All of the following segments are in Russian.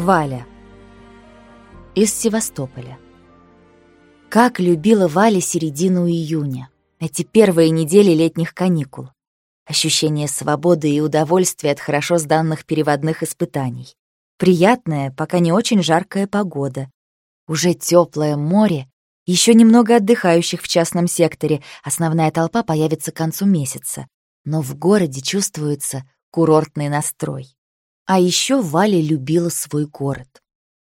Валя. Из Севастополя. Как любила Валя середину июня, эти первые недели летних каникул. Ощущение свободы и удовольствия от хорошо сданных переводных испытаний. Приятная, пока не очень жаркая погода. Уже теплое море, еще немного отдыхающих в частном секторе, основная толпа появится к концу месяца. Но в городе чувствуется курортный настрой. А еще Валя любила свой город.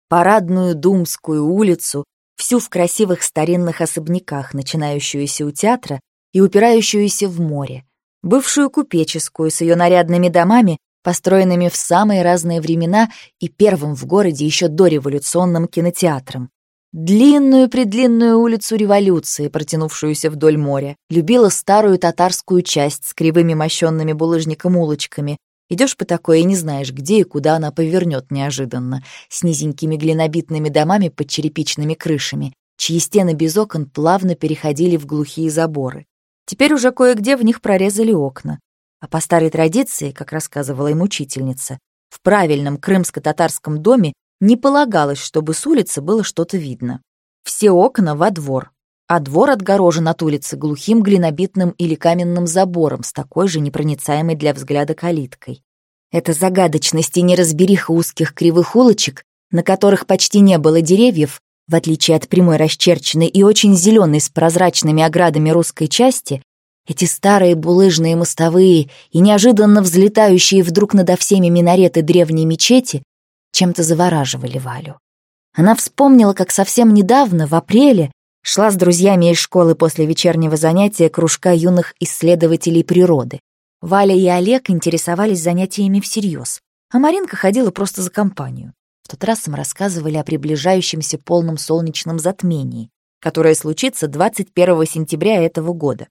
Парадную Думскую улицу, всю в красивых старинных особняках, начинающуюся у театра и упирающуюся в море, бывшую купеческую с ее нарядными домами, построенными в самые разные времена и первым в городе еще дореволюционным кинотеатром, длинную-предлинную улицу революции, протянувшуюся вдоль моря, любила старую татарскую часть с кривыми мощенными булыжником улочками, Идешь по такой и не знаешь, где и куда она повернет неожиданно, с низенькими глинобитными домами под черепичными крышами, чьи стены без окон плавно переходили в глухие заборы. Теперь уже кое-где в них прорезали окна. А по старой традиции, как рассказывала им учительница, в правильном крымско-татарском доме не полагалось, чтобы с улицы было что-то видно. Все окна во двор, а двор отгорожен от улицы глухим глинобитным или каменным забором с такой же непроницаемой для взгляда калиткой. Эта загадочность и неразбериха узких кривых улочек, на которых почти не было деревьев, в отличие от прямой расчерченной и очень зеленой с прозрачными оградами русской части, эти старые булыжные мостовые и неожиданно взлетающие вдруг надо всеми минареты древней мечети чем-то завораживали Валю. Она вспомнила, как совсем недавно, в апреле, Шла с друзьями из школы после вечернего занятия кружка юных исследователей природы. Валя и Олег интересовались занятиями всерьез, а Маринка ходила просто за компанию. В тот раз им рассказывали о приближающемся полном солнечном затмении, которое случится 21 сентября этого года.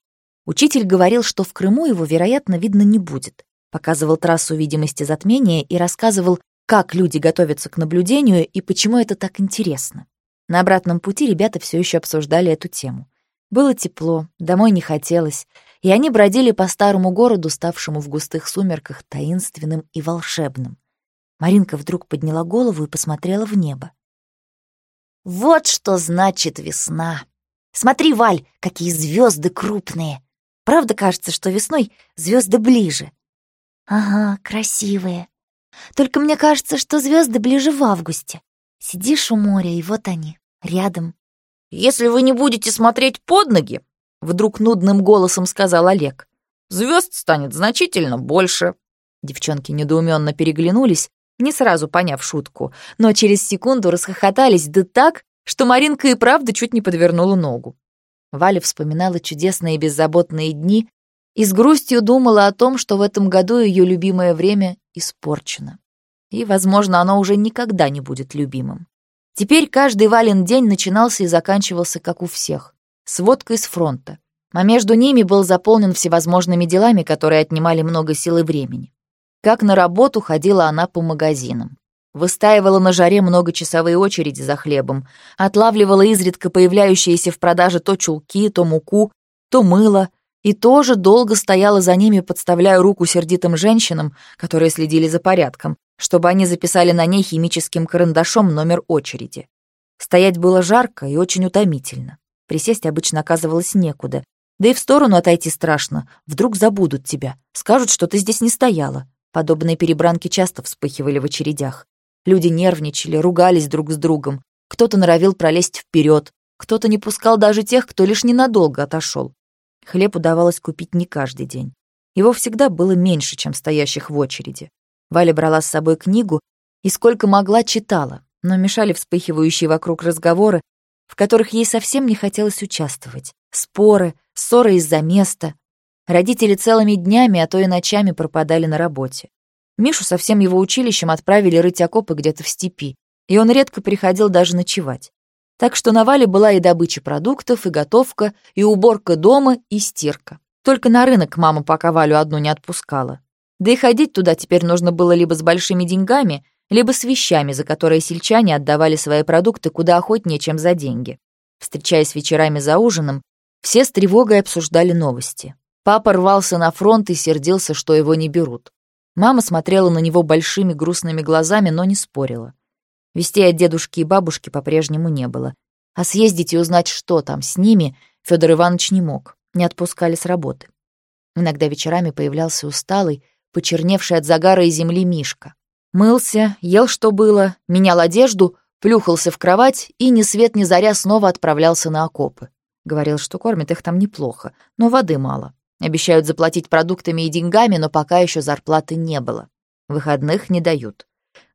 Учитель говорил, что в Крыму его, вероятно, видно не будет. Показывал трассу видимости затмения и рассказывал, как люди готовятся к наблюдению и почему это так интересно. На обратном пути ребята все еще обсуждали эту тему. Было тепло, домой не хотелось, и они бродили по старому городу, ставшему в густых сумерках таинственным и волшебным. Маринка вдруг подняла голову и посмотрела в небо. «Вот что значит весна! Смотри, Валь, какие звезды крупные! Правда кажется, что весной звезды ближе?» «Ага, красивые. Только мне кажется, что звезды ближе в августе. Сидишь у моря, и вот они, рядом. «Если вы не будете смотреть под ноги», — вдруг нудным голосом сказал Олег, «звезд станет значительно больше». Девчонки недоуменно переглянулись, не сразу поняв шутку, но через секунду расхохотались да так, что Маринка и правда чуть не подвернула ногу. Валя вспоминала чудесные беззаботные дни и с грустью думала о том, что в этом году ее любимое время испорчено и, возможно, оно уже никогда не будет любимым. Теперь каждый вален день начинался и заканчивался, как у всех, с водкой с фронта, а между ними был заполнен всевозможными делами, которые отнимали много сил и времени. Как на работу ходила она по магазинам. Выстаивала на жаре многочасовые очереди за хлебом, отлавливала изредка появляющиеся в продаже то чулки, то муку, то мыло, и тоже долго стояла за ними, подставляя руку сердитым женщинам, которые следили за порядком, чтобы они записали на ней химическим карандашом номер очереди. Стоять было жарко и очень утомительно. Присесть обычно оказывалось некуда. Да и в сторону отойти страшно. Вдруг забудут тебя. Скажут, что ты здесь не стояла. Подобные перебранки часто вспыхивали в очередях. Люди нервничали, ругались друг с другом. Кто-то норовил пролезть вперед, кто-то не пускал даже тех, кто лишь ненадолго отошел. Хлеб удавалось купить не каждый день. Его всегда было меньше, чем стоящих в очереди. Валя брала с собой книгу и сколько могла читала, но мешали вспыхивающие вокруг разговоры, в которых ей совсем не хотелось участвовать. Споры, ссоры из-за места. Родители целыми днями, а то и ночами пропадали на работе. Мишу со всем его училищем отправили рыть окопы где-то в степи, и он редко приходил даже ночевать. Так что на Вале была и добыча продуктов, и готовка, и уборка дома, и стирка. Только на рынок мама пока Валю одну не отпускала. Да и ходить туда теперь нужно было либо с большими деньгами, либо с вещами, за которые сельчане отдавали свои продукты куда охотнее, чем за деньги. Встречаясь вечерами за ужином, все с тревогой обсуждали новости. Папа рвался на фронт и сердился, что его не берут. Мама смотрела на него большими грустными глазами, но не спорила. Вестей от дедушки и бабушки по-прежнему не было. А съездить и узнать, что там с ними, Федор Иванович не мог, не отпускали с работы. Иногда вечерами появлялся усталый, почерневший от загара и земли Мишка. Мылся, ел что было, менял одежду, плюхался в кровать и ни свет ни заря снова отправлялся на окопы. Говорил, что кормят их там неплохо, но воды мало. Обещают заплатить продуктами и деньгами, но пока еще зарплаты не было. Выходных не дают.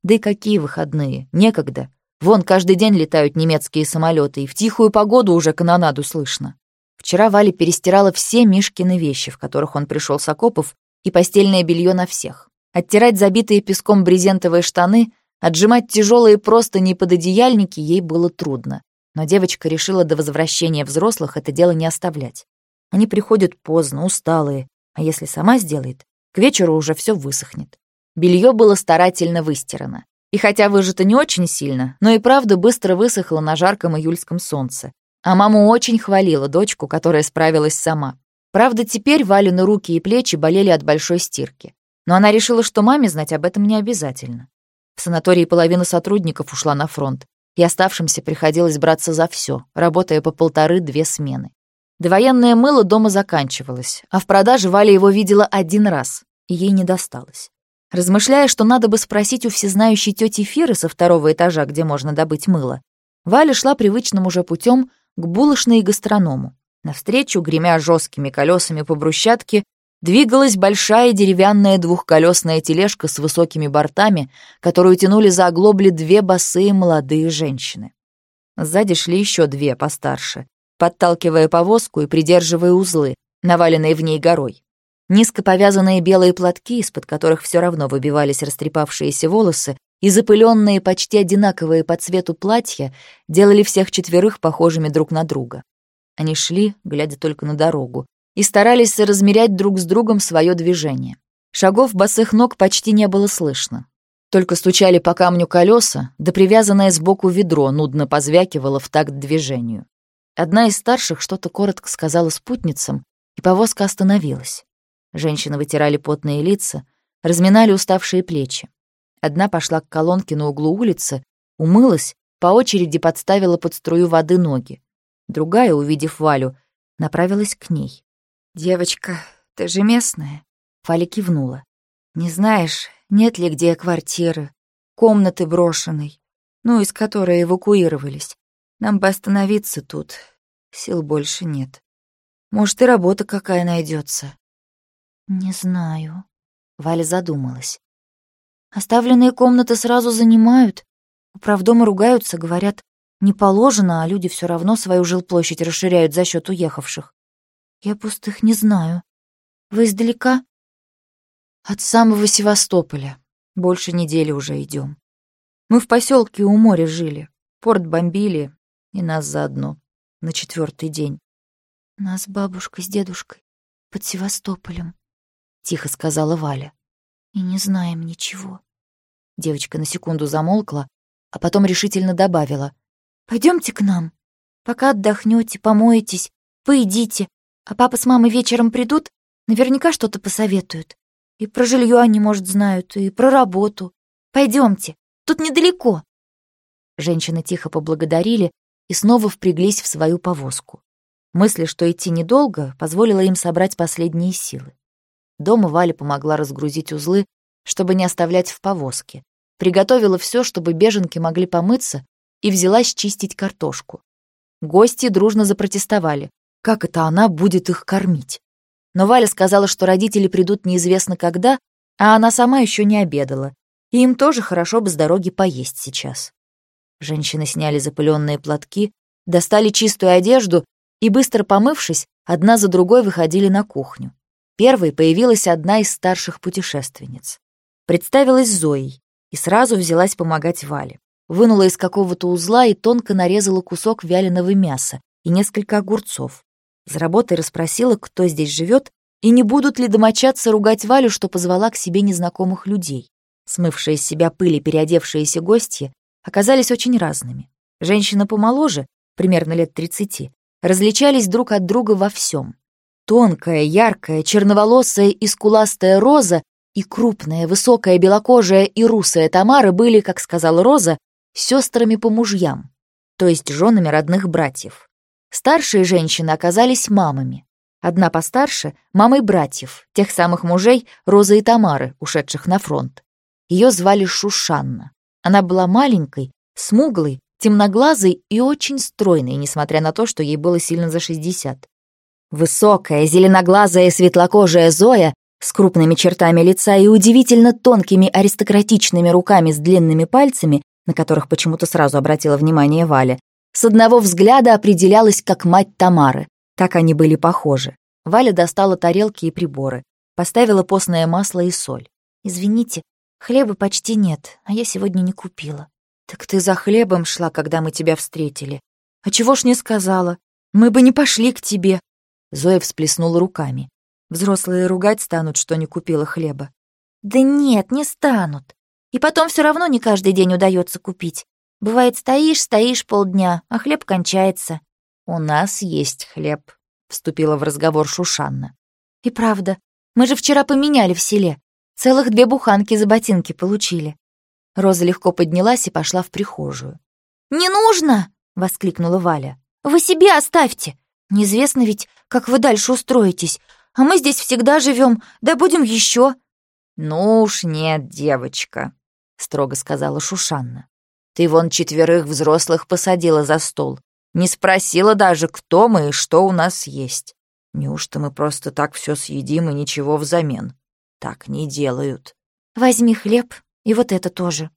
Да и какие выходные? Некогда. Вон каждый день летают немецкие самолеты, и в тихую погоду уже канонаду слышно. Вчера Валя перестирала все Мишкины вещи, в которых он пришел с окопов, и постельное белье на всех. Оттирать забитые песком брезентовые штаны, отжимать тяжелые простыни под одеяльники ей было трудно. Но девочка решила до возвращения взрослых это дело не оставлять. Они приходят поздно, усталые, а если сама сделает, к вечеру уже все высохнет. Белье было старательно выстирано. И хотя выжато не очень сильно, но и правда быстро высохло на жарком июльском солнце. А маму очень хвалила дочку, которая справилась сама. Правда, теперь Валины руки и плечи болели от большой стирки. Но она решила, что маме знать об этом не обязательно. В санатории половина сотрудников ушла на фронт, и оставшимся приходилось браться за все, работая по полторы-две смены. Довоенное мыло дома заканчивалось, а в продаже Валя его видела один раз, и ей не досталось. Размышляя, что надо бы спросить у всезнающей тети Фиры со второго этажа, где можно добыть мыло, Валя шла привычным уже путем к булочной и гастроному. Навстречу, гремя жесткими колесами по брусчатке, двигалась большая деревянная двухколесная тележка с высокими бортами, которую тянули за оглобли две босые молодые женщины. Сзади шли еще две постарше, подталкивая повозку и придерживая узлы, наваленные в ней горой. Низко повязанные белые платки, из-под которых все равно выбивались растрепавшиеся волосы, и запыленные почти одинаковые по цвету платья делали всех четверых похожими друг на друга. Они шли, глядя только на дорогу, и старались соразмерять друг с другом свое движение. Шагов босых ног почти не было слышно. Только стучали по камню колеса, да привязанное сбоку ведро нудно позвякивало в такт движению. Одна из старших что-то коротко сказала спутницам, и повозка остановилась. Женщины вытирали потные лица, разминали уставшие плечи. Одна пошла к колонке на углу улицы, умылась, по очереди подставила под струю воды ноги. Другая, увидев Валю, направилась к ней. «Девочка, ты же местная?» Валя кивнула. «Не знаешь, нет ли где квартиры, комнаты брошенной, ну, из которой эвакуировались? Нам бы остановиться тут. Сил больше нет. Может, и работа какая найдется. Не знаю. Валя задумалась. Оставленные комнаты сразу занимают. Управдома ругаются, говорят, не положено, а люди все равно свою жилплощадь расширяют за счет уехавших. Я пустых не знаю. Вы издалека? От самого Севастополя. Больше недели уже идем. Мы в поселке у моря жили. Порт бомбили, и нас заодно. На четвертый день. Нас бабушка с дедушкой под Севастополем, тихо сказала Валя. И не знаем ничего. Девочка на секунду замолкла, а потом решительно добавила. Пойдемте к нам. Пока отдохнете, помоетесь, поедите, а папа с мамой вечером придут, наверняка что-то посоветуют. И про жилье они, может, знают, и про работу. Пойдемте, тут недалеко. Женщины тихо поблагодарили и снова впряглись в свою повозку. Мысли, что идти недолго, позволила им собрать последние силы. Дома Валя помогла разгрузить узлы, чтобы не оставлять в повозке. Приготовила все, чтобы беженки могли помыться, и взялась чистить картошку. Гости дружно запротестовали. Как это она будет их кормить? Но Валя сказала, что родители придут неизвестно когда, а она сама еще не обедала, и им тоже хорошо бы с дороги поесть сейчас. Женщины сняли запыленные платки, достали чистую одежду и, быстро помывшись, одна за другой выходили на кухню. Первой появилась одна из старших путешественниц. Представилась Зоей и сразу взялась помогать Вале. Вынула из какого-то узла и тонко нарезала кусок вяленого мяса и несколько огурцов. За работой расспросила, кто здесь живет, и не будут ли домочадцы ругать Валю, что позвала к себе незнакомых людей. Смывшие с себя пыли переодевшиеся гости оказались очень разными. Женщины помоложе, примерно лет 30, различались друг от друга во всем. Тонкая, яркая, черноволосая и скуластая Роза и крупная, высокая, белокожая и русая Тамара были, как сказала Роза, сестрами по мужьям, то есть женами родных братьев. Старшие женщины оказались мамами. Одна постарше — мамой братьев, тех самых мужей Розы и Тамары, ушедших на фронт. Ее звали Шушанна. Она была маленькой, смуглой, темноглазой и очень стройной, несмотря на то, что ей было сильно за 60. Высокая, зеленоглазая и светлокожая Зоя с крупными чертами лица и удивительно тонкими аристократичными руками с длинными пальцами, на которых почему-то сразу обратила внимание Валя, с одного взгляда определялась как мать Тамары. Так они были похожи. Валя достала тарелки и приборы, поставила постное масло и соль. «Извините, хлеба почти нет, а я сегодня не купила». «Так ты за хлебом шла, когда мы тебя встретили. А чего ж не сказала? Мы бы не пошли к тебе». Зоя всплеснула руками. Взрослые ругать станут, что не купила хлеба. «Да нет, не станут. И потом все равно не каждый день удается купить. Бывает, стоишь, стоишь полдня, а хлеб кончается». «У нас есть хлеб», — вступила в разговор Шушанна. «И правда, мы же вчера поменяли в селе. Целых две буханки за ботинки получили». Роза легко поднялась и пошла в прихожую. «Не нужно!» — воскликнула Валя. «Вы себе оставьте! Неизвестно ведь, как вы дальше устроитесь, а мы здесь всегда живем, да будем еще. «Ну уж нет, девочка», — строго сказала Шушанна. «Ты вон четверых взрослых посадила за стол. Не спросила даже, кто мы и что у нас есть. Неужто мы просто так все съедим и ничего взамен? Так не делают». «Возьми хлеб и вот это тоже».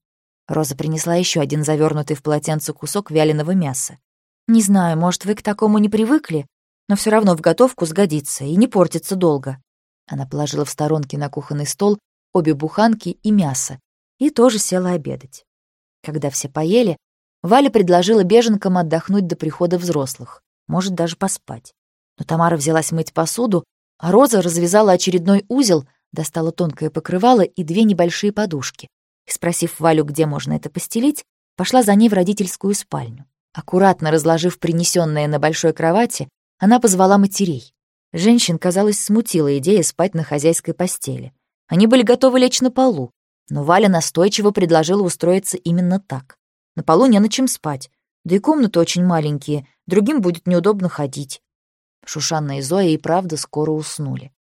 Роза принесла еще один завернутый в полотенце кусок вяленого мяса. «Не знаю, может, вы к такому не привыкли, но все равно в готовку сгодится и не портится долго». Она положила в сторонке на кухонный стол обе буханки и мясо и тоже села обедать. Когда все поели, Валя предложила беженкам отдохнуть до прихода взрослых, может, даже поспать. Но Тамара взялась мыть посуду, а Роза развязала очередной узел, достала тонкое покрывало и две небольшие подушки. И, спросив Валю, где можно это постелить, пошла за ней в родительскую спальню. Аккуратно разложив принесенное на большой кровати, она позвала матерей. Женщин, казалось, смутила идея спать на хозяйской постели. Они были готовы лечь на полу, но Валя настойчиво предложила устроиться именно так. На полу не на чем спать, да и комнаты очень маленькие, другим будет неудобно ходить. Шушанна и Зоя и правда скоро уснули.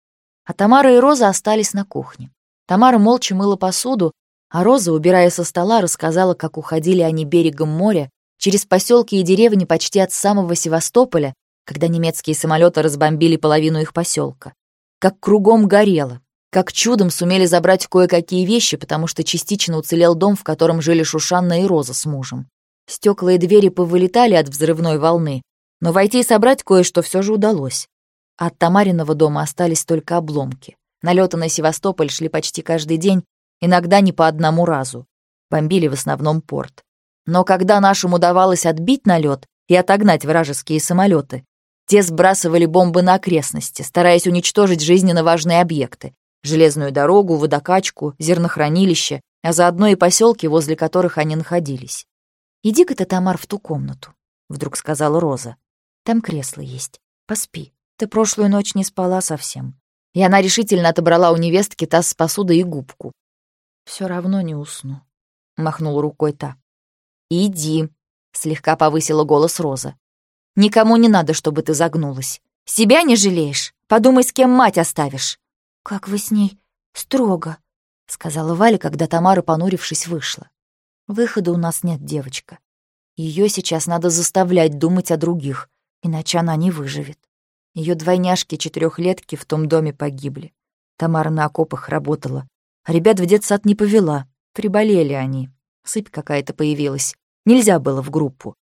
А Тамара и Роза остались на кухне. Тамара молча мыла посуду, а Роза, убирая со стола, рассказала, как уходили они берегом моря через поселки и деревни почти от самого Севастополя когда немецкие самолеты разбомбили половину их поселка. Как кругом горело. Как чудом сумели забрать кое-какие вещи, потому что частично уцелел дом, в котором жили Шушанна и Роза с мужем. Стекла и двери повылетали от взрывной волны, но войти и собрать кое-что все же удалось. от Тамариного дома остались только обломки. Налеты на Севастополь шли почти каждый день, иногда не по одному разу. Бомбили в основном порт. Но когда нашим удавалось отбить налет и отогнать вражеские самолеты, те сбрасывали бомбы на окрестности, стараясь уничтожить жизненно важные объекты — железную дорогу, водокачку, зернохранилище, а заодно и поселки, возле которых они находились. «Иди-ка ты, Тамар, в ту комнату», — вдруг сказала Роза. «Там кресло есть. Поспи. Ты прошлую ночь не спала совсем». И она решительно отобрала у невестки таз с посудой и губку. Все равно не усну», — махнула рукой та. «Иди», — слегка повысила голос Роза. Никому не надо, чтобы ты загнулась. Себя не жалеешь? Подумай, с кем мать оставишь». «Как вы с ней строго», — сказала Валя, когда Тамара, понурившись, вышла. «Выхода у нас нет, девочка. Ее сейчас надо заставлять думать о других, иначе она не выживет. Ее двойняшки-четырехлетки в том доме погибли. Тамара на окопах работала, ребят в детсад не повела. Приболели они. Сыпь какая-то появилась. Нельзя было в группу.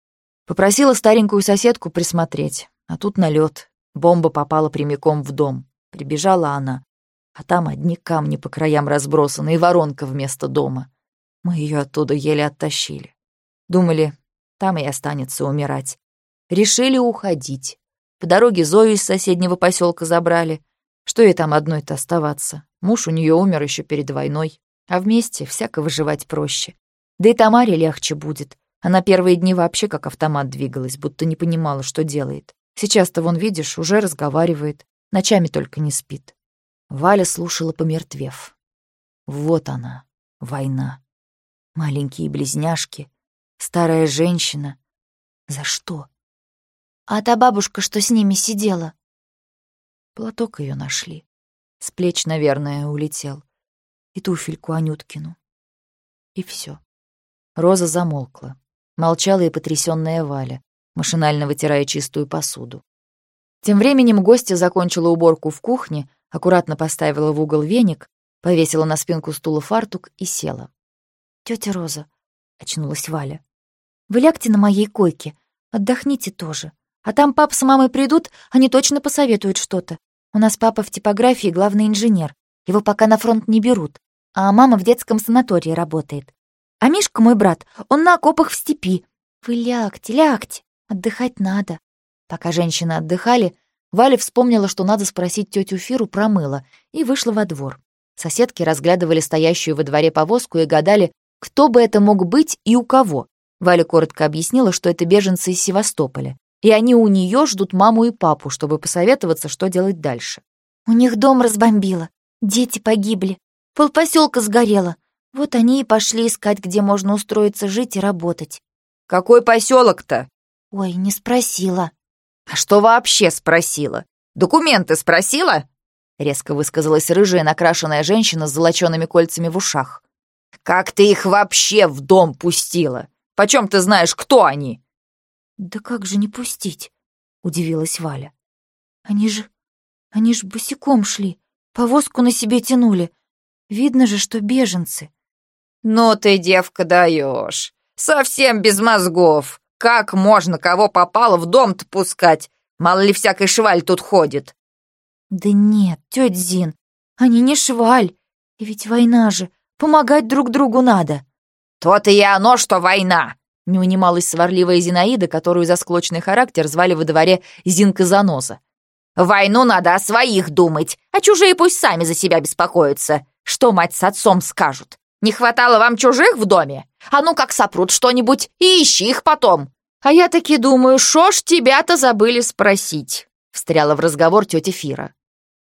Попросила старенькую соседку присмотреть, а тут налет. Бомба попала прямиком в дом. Прибежала она, а там одни камни по краям разбросаны и воронка вместо дома. Мы ее оттуда еле оттащили. Думали, там и останется умирать. Решили уходить. По дороге Зою из соседнего поселка забрали. Что ей там одной-то оставаться? Муж у нее умер еще перед войной, а вместе всяко выживать проще. Да и Тамаре легче будет. Она первые дни вообще как автомат двигалась, будто не понимала, что делает. Сейчас-то, вон, видишь, уже разговаривает, ночами только не спит. Валя слушала, помертвев. Вот она, война. Маленькие близняшки. Старая женщина. За что? А та бабушка, что с ними сидела? Платок ее нашли. С плеч, наверное, улетел. И туфельку Анюткину. И все. Роза замолкла. Молчала и потрясённая Валя, машинально вытирая чистую посуду. Тем временем гостья закончила уборку в кухне, аккуратно поставила в угол веник, повесила на спинку стула фартук и села. «Тётя Роза», — очнулась Валя, — «вы лягте на моей койке, отдохните тоже. А там папа с мамой придут, они точно посоветуют что-то. У нас папа в типографии главный инженер. Его пока на фронт не берут. А мама в детском санатории работает. А Мишка, мой брат, он на окопах в степи. Вы лягте, лягте. Отдыхать надо. Пока женщины отдыхали, Валя вспомнила, что надо спросить тетю Фиру про мыло, и вышла во двор. Соседки разглядывали стоящую во дворе повозку и гадали, кто бы это мог быть и у кого. Валя коротко объяснила, что это беженцы из Севастополя и они у нее ждут маму и папу, чтобы посоветоваться, что делать дальше. У них дом разбомбило, дети погибли, полпоселка сгорело. Вот они и пошли искать, где можно устроиться жить и работать. Какой поселок-то? Ой, не спросила. А что вообще спросила? Документы спросила? Резко высказалась рыжая накрашенная женщина с золочеными кольцами в ушах. Как ты их вообще в дом пустила? Почем ты знаешь, кто они? «Да как же не пустить?» — удивилась Валя. «Они же... они же босиком шли, повозку на себе тянули. Видно же, что беженцы». «Ну ты, девка, даешь. Совсем без мозгов. Как можно кого попало в дом-то пускать? Мало ли всякой шваль тут ходит». «Да нет, тетя Зин, они не шваль. И ведь война же, помогать друг другу надо». «То-то и оно, что война. Не унималась сварливая Зинаида, которую за склочный характер звали во дворе Зинка Заноза. «Войну надо о своих думать, а чужие пусть сами за себя беспокоятся. Что мать с отцом скажут? Не хватало вам чужих в доме? А ну как сопрут что-нибудь и ищи их потом!» «А я таки думаю, шо ж тебя-то забыли спросить?» Встряла в разговор тетя Фира.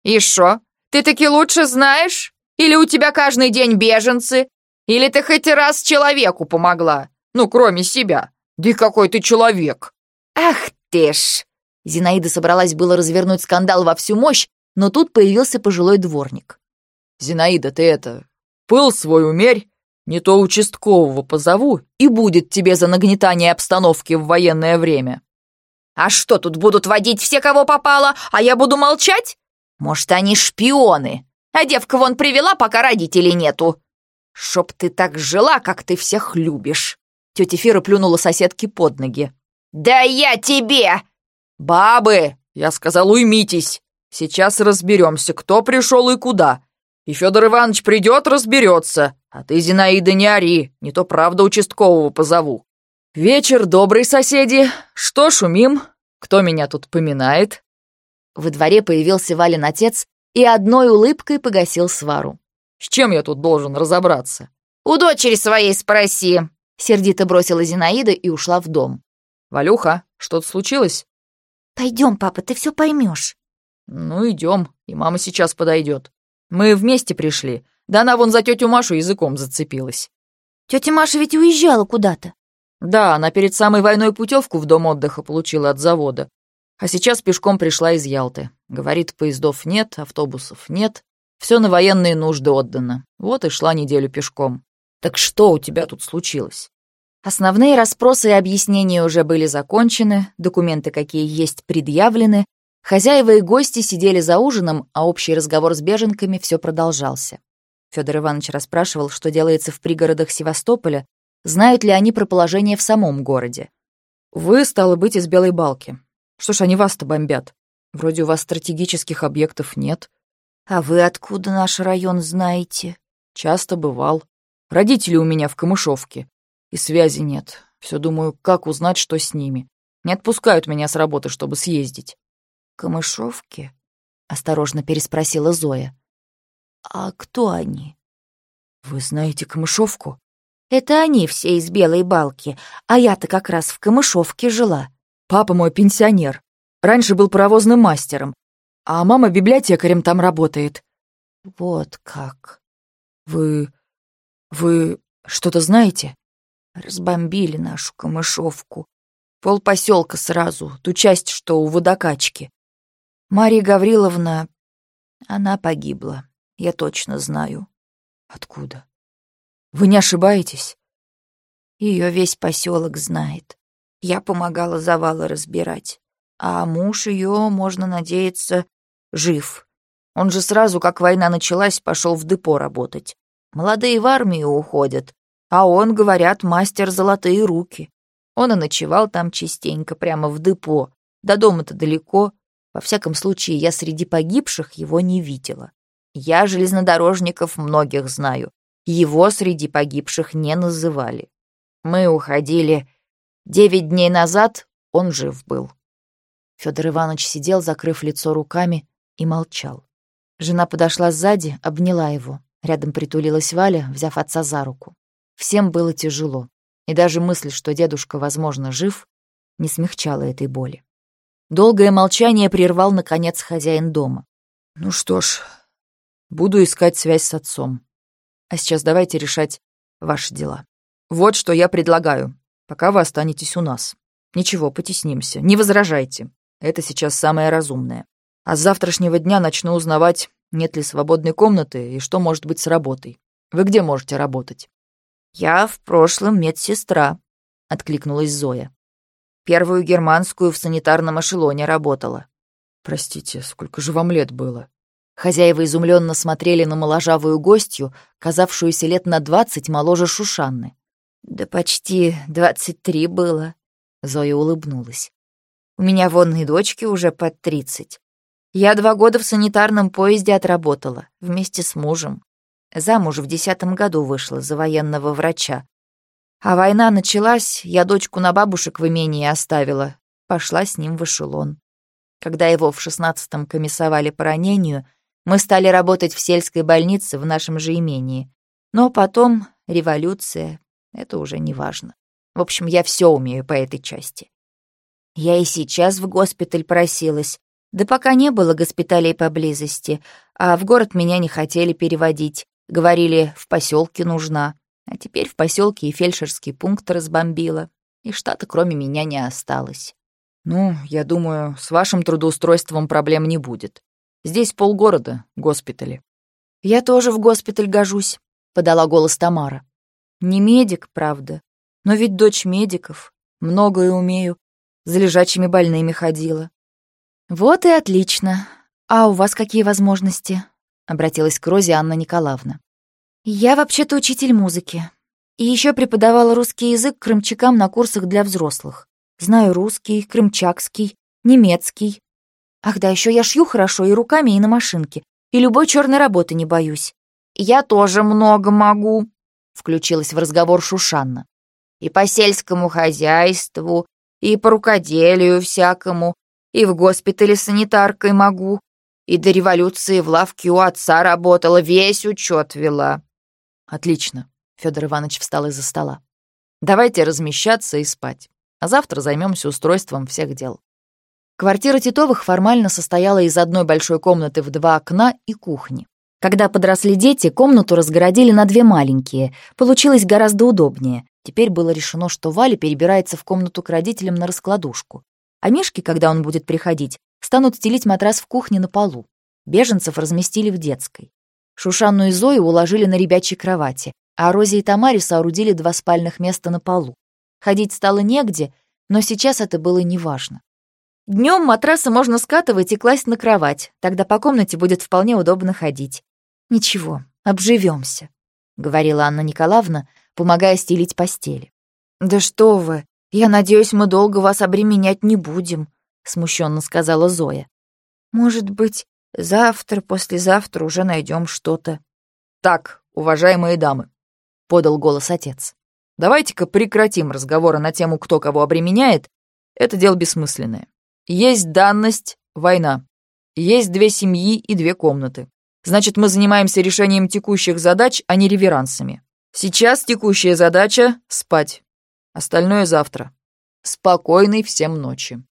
«И шо? Ты таки лучше знаешь? Или у тебя каждый день беженцы? Или ты хоть раз человеку помогла? Ну, кроме себя. Да какой ты человек!» «Ах ты ж!» Зинаида собралась было развернуть скандал во всю мощь, но тут появился пожилой дворник. «Зинаида, ты это... Пыл свой умерь, не то участкового позову, и будет тебе за нагнетание обстановки в военное время». «А что, тут будут водить все, кого попало, а я буду молчать? Может, они шпионы? А девка вон привела, пока родителей нету. Чтоб ты так жила, как ты всех любишь». Тетя Фира плюнула соседке под ноги. «Да я тебе!» «Бабы!» — я сказал, уймитесь. Сейчас разберемся, кто пришел и куда. И Федор Иванович придет, разберется. А ты, Зинаида, не ори, не то правда участкового позову. Вечер добрый, соседи. Что шумим? Кто меня тут поминает?» Во дворе появился Вален отец и одной улыбкой погасил свару. «С чем я тут должен разобраться?» «У дочери своей спроси», Сердито бросила Зинаида и ушла в дом. «Валюха, что-то случилось?» «Пойдем, папа, ты все поймешь. «Ну, идем, и мама сейчас подойдет. Мы вместе пришли, да она вон за тетю Машу языком зацепилась». Тетя Маша ведь уезжала куда-то. Да, она перед самой войной путевку в дом отдыха получила от завода. А сейчас пешком пришла из Ялты. Говорит, поездов нет, автобусов нет. Все на военные нужды отдано. Вот и шла неделю пешком. Так что у тебя тут случилось? Основные расспросы и объяснения уже были закончены, документы какие есть предъявлены, хозяева и гости сидели за ужином, а общий разговор с беженками все продолжался. Федор Иванович расспрашивал, что делается в пригородах Севастополя, знают ли они про положение в самом городе. «Вы, стало быть, из Белой Балки. Что ж они вас-то бомбят? Вроде у вас стратегических объектов нет». «А вы откуда наш район знаете?» «Часто бывал. Родители у меня в Камышовке. И связи нет. Все думаю, как узнать, что с ними. Не отпускают меня с работы, чтобы съездить. Камышовке? Осторожно переспросила Зоя. А кто они? Вы знаете Камышовку? Это они все из Белой Балки, а я-то как раз в Камышовке жила. Папа мой пенсионер. Раньше был паровозным мастером, а мама библиотекарем там работает. Вот как. Вы вы что-то знаете?» Разбомбили нашу камышовку. Пол поселка сразу, ту часть, что у водокачки. Мария Гавриловна, она погибла, я точно знаю. Откуда? Вы не ошибаетесь? Ее весь поселок знает. Я помогала завалы разбирать. А муж ее, можно надеяться, жив. Он же сразу, как война началась, пошел в депо работать. Молодые в армию уходят, а он, говорят, мастер золотые руки. Он и ночевал там частенько, прямо в депо. До дома-то далеко. Во всяком случае, я среди погибших его не видела. Я железнодорожников многих знаю. Его среди погибших не называли. Мы уходили. Девять дней назад он жив был. Федор Иванович сидел, закрыв лицо руками, и молчал. Жена подошла сзади, обняла его. Рядом притулилась Валя, взяв отца за руку. Всем было тяжело, и даже мысль, что дедушка, возможно, жив, не смягчала этой боли. Долгое молчание прервал, наконец, хозяин дома. «Ну что ж, буду искать связь с отцом. А сейчас давайте решать ваши дела. Вот что я предлагаю, пока вы останетесь у нас. Ничего, потеснимся, не возражайте. Это сейчас самое разумное. А с завтрашнего дня начну узнавать, нет ли свободной комнаты и что может быть с работой. Вы где можете работать?» «Я в прошлом медсестра», — откликнулась Зоя. «Первую германскую в санитарном эшелоне работала». «Простите, сколько же вам лет было?» Хозяева изумленно смотрели на моложавую гостью, казавшуюся лет на двадцать моложе Шушанны. «Да почти двадцать три было», — Зоя улыбнулась. «У меня вон и дочки уже под тридцать. Я два года в санитарном поезде отработала, вместе с мужем. Замуж в десятом году вышла за военного врача. А война началась, я дочку на бабушек в имении оставила, пошла с ним в эшелон. Когда его в шестнадцатом комиссовали по ранению, мы стали работать в сельской больнице в нашем же имении. Но потом революция, это уже не важно. В общем, я все умею по этой части. Я и сейчас в госпиталь просилась, да пока не было госпиталей поблизости, а в город меня не хотели переводить. Говорили, в поселке нужна. А теперь в поселке и фельдшерский пункт разбомбило, и штата кроме меня не осталось. Ну, я думаю, с вашим трудоустройством проблем не будет. Здесь полгорода, госпитали. Я тоже в госпиталь гожусь, подала голос Тамара. Не медик, правда, но ведь дочь медиков. Многое умею. За лежачими больными ходила. Вот и отлично. А у вас какие возможности? обратилась к Розе Анна Николаевна. Я вообще-то учитель музыки. И еще преподавала русский язык крымчакам на курсах для взрослых. Знаю русский, крымчакский, немецкий. Ах да, еще я шью хорошо и руками, и на машинке. И любой черной работы не боюсь. Я тоже много могу, включилась в разговор Шушанна. И по сельскому хозяйству, и по рукоделию всякому, и в госпитале санитаркой могу, и до революции в лавке у отца работала, весь учет вела». «Отлично», — Федор Иванович встал из-за стола. «Давайте размещаться и спать, а завтра займемся устройством всех дел». Квартира Титовых формально состояла из одной большой комнаты в два окна и кухни. Когда подросли дети, комнату разгородили на две маленькие. Получилось гораздо удобнее. Теперь было решено, что Валя перебирается в комнату к родителям на раскладушку. А Мишке, когда он будет приходить, станут стелить матрас в кухне на полу. Беженцев разместили в детской. Шушанну и Зою уложили на ребячьей кровати, а Розе и Тамаре соорудили два спальных места на полу. Ходить стало негде, но сейчас это было неважно. Днем матрасы можно скатывать и класть на кровать, тогда по комнате будет вполне удобно ходить. «Ничего, обживемся, говорила Анна Николаевна, помогая стелить постели. «Да что вы! Я надеюсь, мы долго вас обременять не будем», смущенно сказала Зоя. Может быть, завтра, послезавтра уже найдем что-то. Так, уважаемые дамы, подал голос отец. Давайте-ка прекратим разговоры на тему, кто кого обременяет. Это дело бессмысленное. Есть данность — война. Есть две семьи и две комнаты. Значит, мы занимаемся решением текущих задач, а не реверансами. Сейчас текущая задача — спать. Остальное завтра. Спокойной всем ночи.